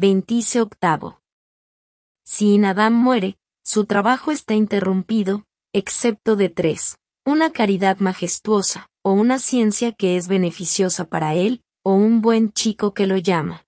Veintice octavo. Si Adam muere, su trabajo está interrumpido, excepto de tres. Una caridad majestuosa, o una ciencia que es beneficiosa para él, o un buen chico que lo llama.